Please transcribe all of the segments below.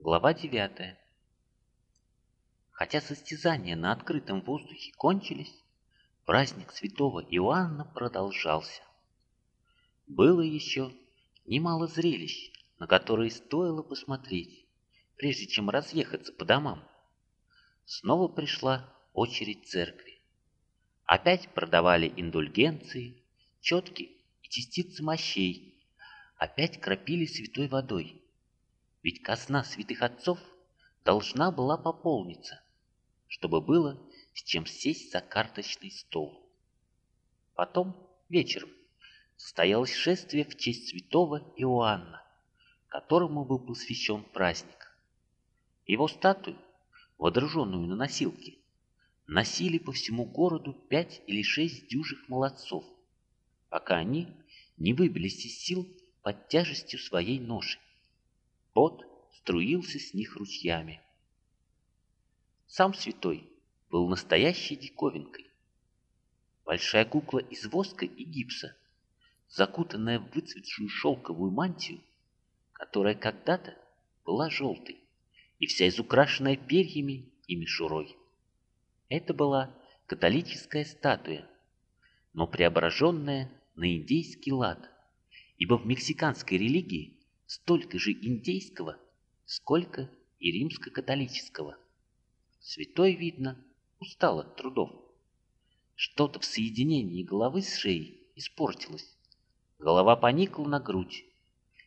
Глава 9. Хотя состязания на открытом воздухе кончились, праздник святого Иоанна продолжался. Было еще немало зрелищ, на которые стоило посмотреть, прежде чем разъехаться по домам. Снова пришла очередь церкви. Опять продавали индульгенции, четки и частицы мощей, опять кропили святой водой. Ведь казна святых отцов должна была пополниться, чтобы было с чем сесть за карточный стол. Потом, вечером, состоялось шествие в честь святого Иоанна, которому был посвящен праздник. Его статую, водруженную на носилке, носили по всему городу пять или шесть дюжих молодцов, пока они не выбились из сил под тяжестью своей ноши. Пот струился с них ручьями. Сам святой был настоящей диковинкой. Большая кукла из воска и гипса, закутанная в выцветшую шелковую мантию, которая когда-то была желтой и вся изукрашенная перьями и мишурой. Это была католическая статуя, но преображенная на индейский лад, ибо в мексиканской религии столько же индейского, сколько и римско-католического. Святой, видно, устал от трудов. Что-то в соединении головы с шеей испортилось. Голова поникла на грудь,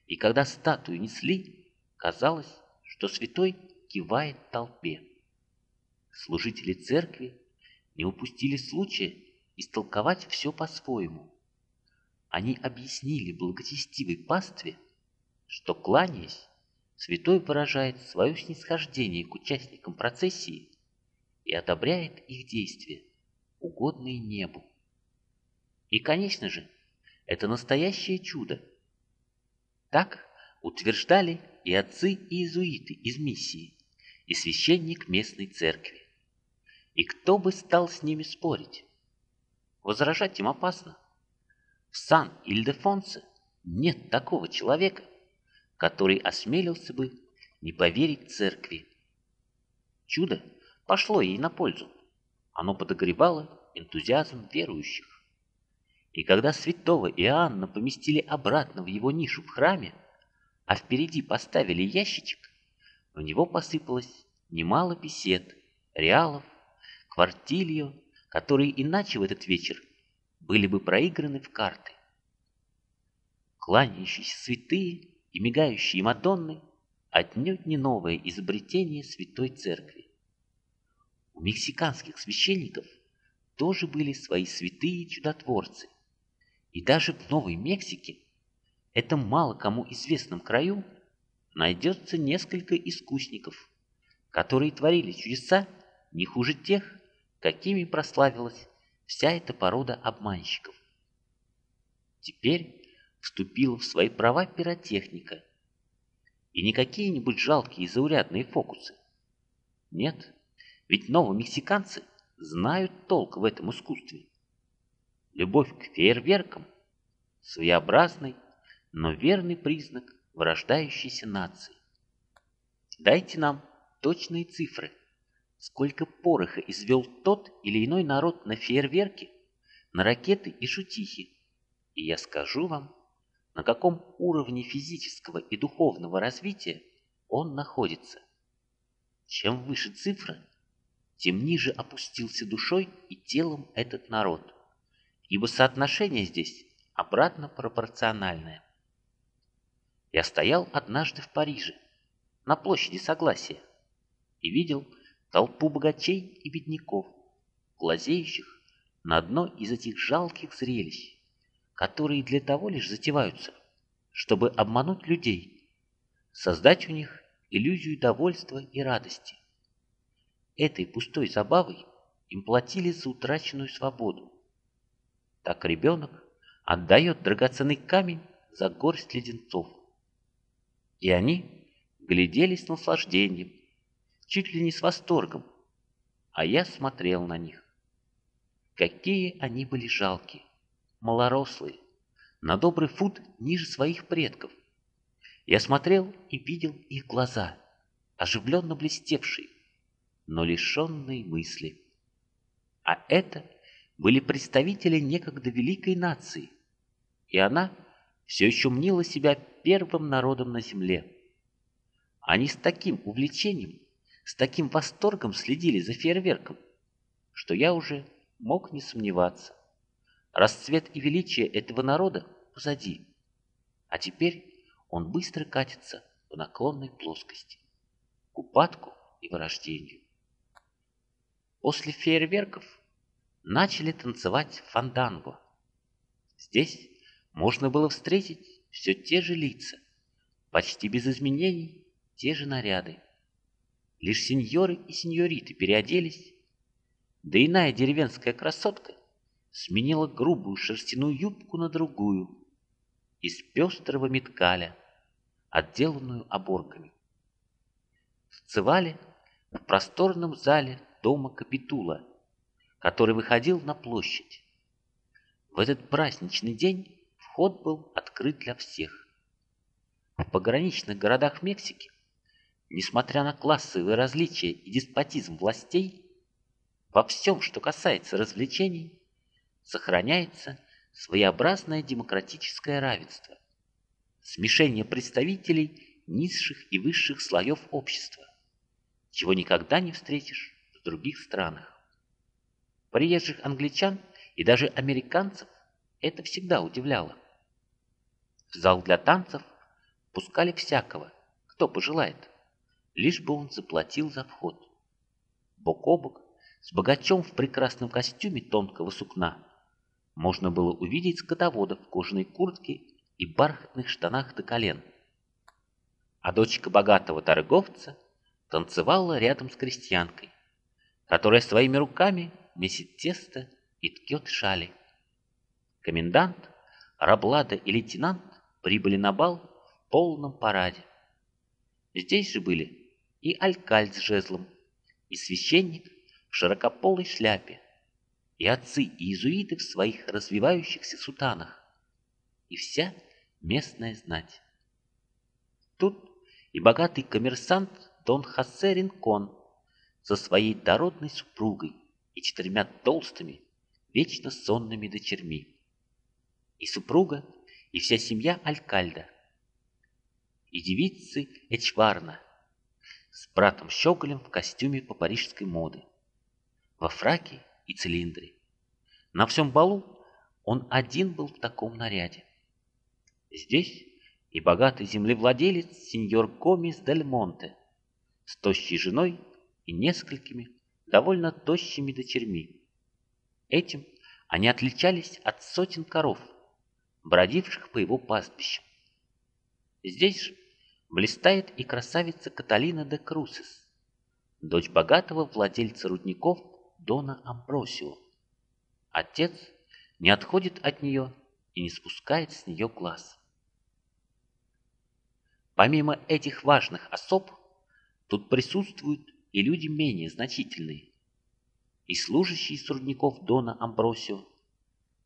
и когда статую несли, казалось, что святой кивает толпе. Служители церкви не упустили случая истолковать все по-своему. Они объяснили благочестивой пастве, что, кланяясь, святой выражает свое снисхождение к участникам процессии и одобряет их действия, угодные небу. И, конечно же, это настоящее чудо. Так утверждали и отцы иезуиты из миссии, и священник местной церкви. И кто бы стал с ними спорить? Возражать им опасно. В Сан-Ильдефонсе нет такого человека, который осмелился бы не поверить церкви. Чудо пошло ей на пользу. Оно подогревало энтузиазм верующих. И когда святого Иоанна поместили обратно в его нишу в храме, а впереди поставили ящичек, в него посыпалось немало бесед, реалов, квартильо, которые иначе в этот вечер были бы проиграны в карты. Кланяющиеся святые и мигающие Мадонны отнюдь не новое изобретение Святой Церкви. У мексиканских священников тоже были свои святые чудотворцы. И даже в Новой Мексике, этом мало кому известном краю, найдется несколько искусников, которые творили чудеса не хуже тех, какими прославилась вся эта порода обманщиков. Теперь вступила в свои права пиротехника, и не какие-нибудь жалкие и заурядные фокусы. Нет, ведь новомексиканцы знают толк в этом искусстве. Любовь к фейерверкам – своеобразный, но верный признак вырождающейся нации. Дайте нам точные цифры, сколько пороха извел тот или иной народ на фейерверки, на ракеты и шутихи, и я скажу вам, на каком уровне физического и духовного развития он находится. Чем выше цифра, тем ниже опустился душой и телом этот народ, ибо соотношение здесь обратно пропорциональное. Я стоял однажды в Париже, на площади Согласия, и видел толпу богачей и бедняков, глазеющих на одно из этих жалких зрелищ, которые для того лишь затеваются, чтобы обмануть людей, создать у них иллюзию довольства и радости. Этой пустой забавой им платили за утраченную свободу. Так ребенок отдает драгоценный камень за горсть леденцов. И они глядели с наслаждением, чуть ли не с восторгом, а я смотрел на них. Какие они были жалкие, малорослые, на добрый фут ниже своих предков. Я смотрел и видел их глаза, оживленно блестевшие, но лишенные мысли. А это были представители некогда великой нации, и она все еще мнила себя первым народом на земле. Они с таким увлечением, с таким восторгом следили за фейерверком, что я уже мог не сомневаться. Расцвет и величие этого народа позади, а теперь он быстро катится по наклонной плоскости, к упадку и вырождению. После фейерверков начали танцевать фанданго. Здесь можно было встретить все те же лица, почти без изменений те же наряды. Лишь сеньоры и сеньориты переоделись, да иная деревенская красотка сменила грубую шерстяную юбку на другую из пестрого меткаля, отделанную оборками. Танцевали в просторном зале дома Капитула, который выходил на площадь. В этот праздничный день вход был открыт для всех. В пограничных городах Мексики, несмотря на классовые различия и деспотизм властей, во всем, что касается развлечений, сохраняется своеобразное демократическое равенство, смешение представителей низших и высших слоев общества, чего никогда не встретишь в других странах. Приезжих англичан и даже американцев это всегда удивляло. В зал для танцев пускали всякого, кто пожелает, лишь бы он заплатил за вход. Бок о бок с богачом в прекрасном костюме тонкого сукна можно было увидеть скотовода в кожаной куртке и бархатных штанах до колен. А дочка богатого торговца танцевала рядом с крестьянкой, которая своими руками месит тесто и ткет шали. Комендант, Раблада и лейтенант прибыли на бал в полном параде. Здесь же были и алькальд с жезлом, и священник в широкополой шляпе, и отцы иезуиты в своих развивающихся сутанах, и вся местная знать. Тут и богатый коммерсант Дон Хосе Ринкон со своей дородной супругой и четырьмя толстыми, вечно сонными дочерьми. И супруга, и вся семья Алькальда. И девицы Эчварна с братом Щеголем в костюме по парижской моды, во фраке и цилиндре. На всем балу он один был в таком наряде. Здесь и богатый землевладелец сеньор Гомес Дель Монте с тощей женой и несколькими довольно тощими дочерьми. Этим они отличались от сотен коров, бродивших по его пастбищам. Здесь же блистает и красавица Каталина де Крусес, дочь богатого владельца рудников Дона Амбросио. Отец не отходит от нее и не спускает с нее глаз. Помимо этих важных особ, тут присутствуют и люди менее значительные, и служащие с рудников Дона Амбросио,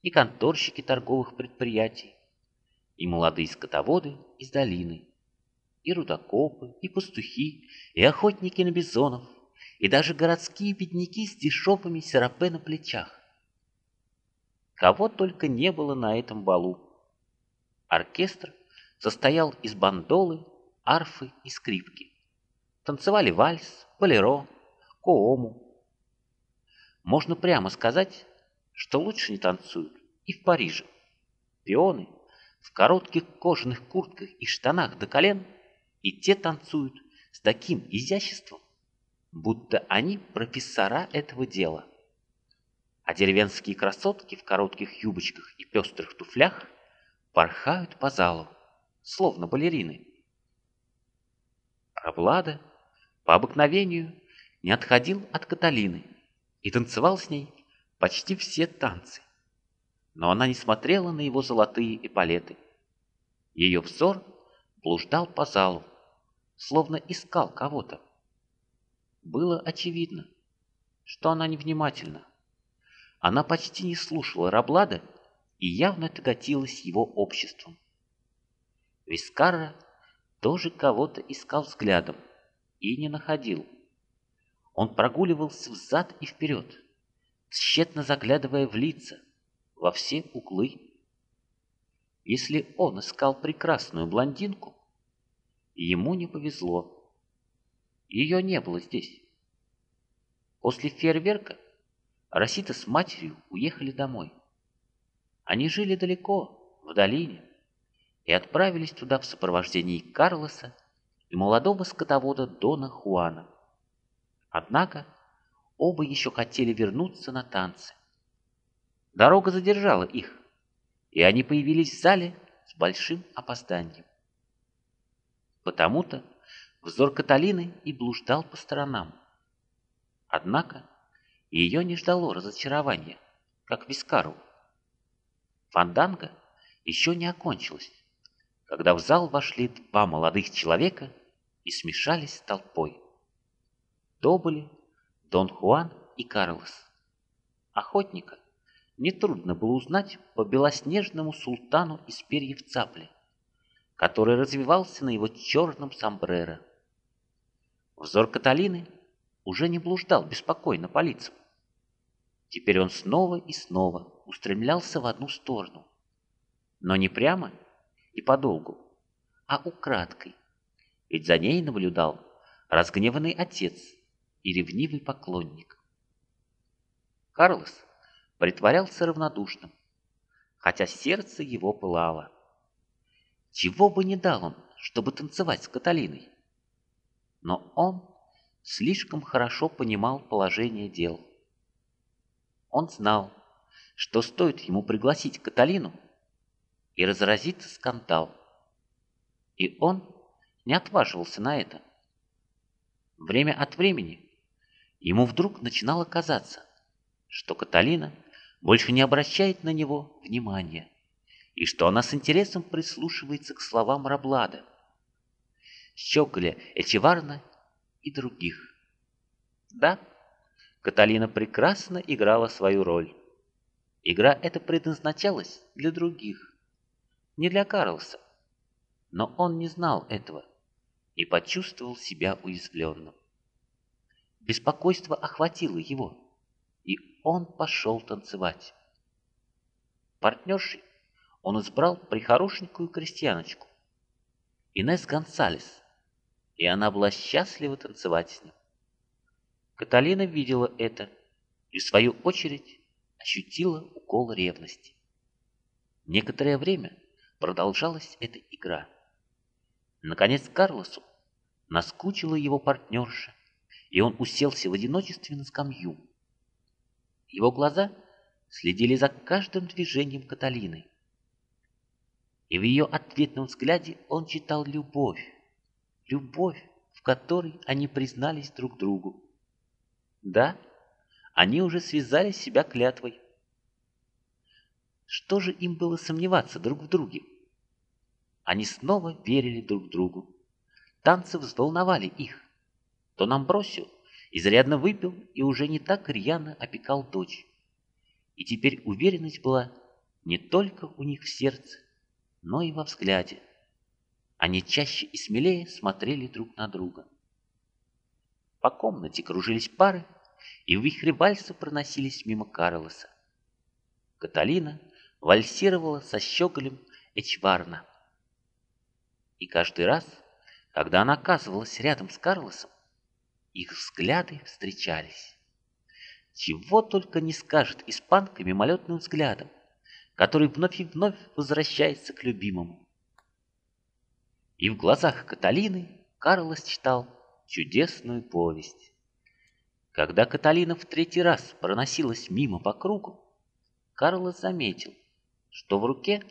и конторщики торговых предприятий, и молодые скотоводы из долины, и рудокопы, и пастухи, и охотники на бизонов, и даже городские бедняки с дешевыми серапе на плечах. Кого только не было на этом балу. Оркестр состоял из бандолы, арфы и скрипки. Танцевали вальс, болеро, коому. Можно прямо сказать, что лучше не танцуют и в Париже. Пионы в коротких кожаных куртках и штанах до колен, и те танцуют с таким изяществом, будто они профессора этого дела. А деревенские красотки в коротких юбочках и пестрых туфлях порхают по залу, словно балерины. Раблада по обыкновению не отходил от Каталины и танцевал с ней почти все танцы. Но она не смотрела на его золотые эполеты. Ее взор блуждал по залу, словно искал кого-то было очевидно, что она невнимательна. Она почти не слушала Раблада и явно тяготилась его обществом. Вискарра тоже кого-то искал взглядом, и не находил. Он прогуливался взад и вперед, тщетно заглядывая в лица, во все углы. Если он искал прекрасную блондинку, ему не повезло. Ее не было здесь. После фейерверка Росита с матерью уехали домой. Они жили далеко, в долине, и отправились туда в сопровождении Карлоса и молодого скотовода Дона Хуана. Однако оба еще хотели вернуться на танцы. Дорога задержала их, и они появились в зале с большим опозданием. Потому-то взор Каталины и блуждал по сторонам. Однако ее не ждало разочарования, как Вискару. Фанданга еще не окончилась, когда в зал вошли два молодых человека и смешались с толпой. То были Дон Хуан и Карлос. Охотника нетрудно было узнать по белоснежному султану из перьев цапли, который развивался на его черном сомбреро. Взор Каталины уже не блуждал беспокойно по лицам. Теперь он снова и снова устремлялся в одну сторону, но не прямо и подолгу, а украдкой, ведь за ней наблюдал разгневанный отец и ревнивый поклонник. Карлос притворялся равнодушным, хотя сердце его пылало. Чего бы не дал он, чтобы танцевать с Каталиной. Но он слишком хорошо понимал положение дел. Он знал, что стоит ему пригласить Каталину, и разразится скандал. И он не отваживался на это. Время от времени ему вдруг начинало казаться, что Каталина больше не обращает на него внимания, и что она с интересом прислушивается к словам Раблада, Щеголя, Эчеварна и других. Да, Каталина прекрасно играла свою роль. Игра эта предназначалась для других, не для Карлса. Но он не знал этого и почувствовал себя уязвленным. Беспокойство охватило его, и он пошел танцевать. Партнершей он избрал прихорошенькую крестьяночку, Инес Гонсалес, и она была счастлива танцевать с ним. Каталина видела это и, в свою очередь, ощутила укол ревности. Некоторое время продолжалась эта игра. Наконец Карлосу наскучила его партнерша, и он уселся в одиночестве на скамью. Его глаза следили за каждым движением Каталины. И в ее ответном взгляде он читал любовь, любовь, в которой они признались друг другу. Да, они уже связали себя клятвой. Что же им было сомневаться друг в друге? Они снова верили друг другу. Танцы взволновали их. Дон Амбросио изрядно выпил и уже не так рьяно опекал дочь. И теперь уверенность была не только у них в сердце, но и во взгляде. Они чаще и смелее смотрели друг на друга. По комнате кружились пары, и в вихре вальса проносились мимо Карлоса. Каталина вальсировала со щеголем Эчварна. И каждый раз, когда она оказывалась рядом с Карлосом, их взгляды встречались. Чего только не скажет испанка мимолетным взглядом, который вновь и вновь возвращается к любимому. И в глазах Каталины Карлос читал чудесную повесть. Когда Каталина в третий раз проносилась мимо по кругу, Карлос заметил, что в руке,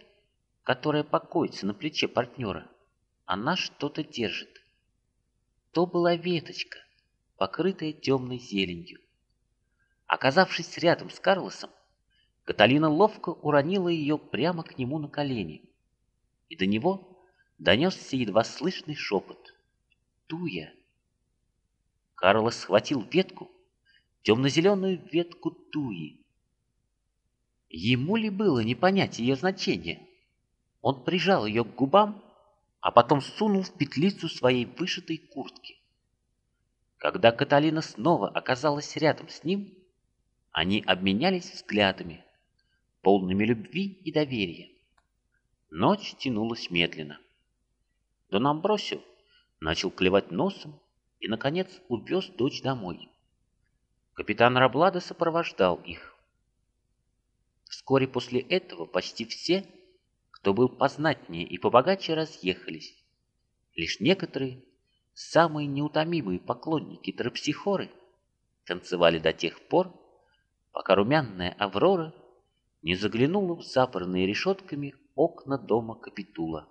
которая покоится на плече партнера, она что-то держит. То была веточка, покрытая темной зеленью. Оказавшись рядом с Карлосом, Каталина ловко уронила ее прямо к нему на колени, и до него донесся едва слышный шепот. «Туя!» Карлос схватил ветку, темно-зеленую ветку туи, Ему ли было не понять ее значения? Он прижал ее к губам, а потом сунул в петлицу своей вышитой куртки. Когда Каталина снова оказалась рядом с ним, они обменялись взглядами, полными любви и доверия. Ночь тянулась медленно. Дон Амбросио начал клевать носом и, наконец, увез дочь домой. Капитан Раблада сопровождал их. Вскоре после этого почти все, кто был познатнее и побогаче, разъехались. Лишь некоторые, самые неутомимые поклонники Тропсихоры, танцевали до тех пор, пока румяная Аврора не заглянула в запорные решетками окна дома Капитула.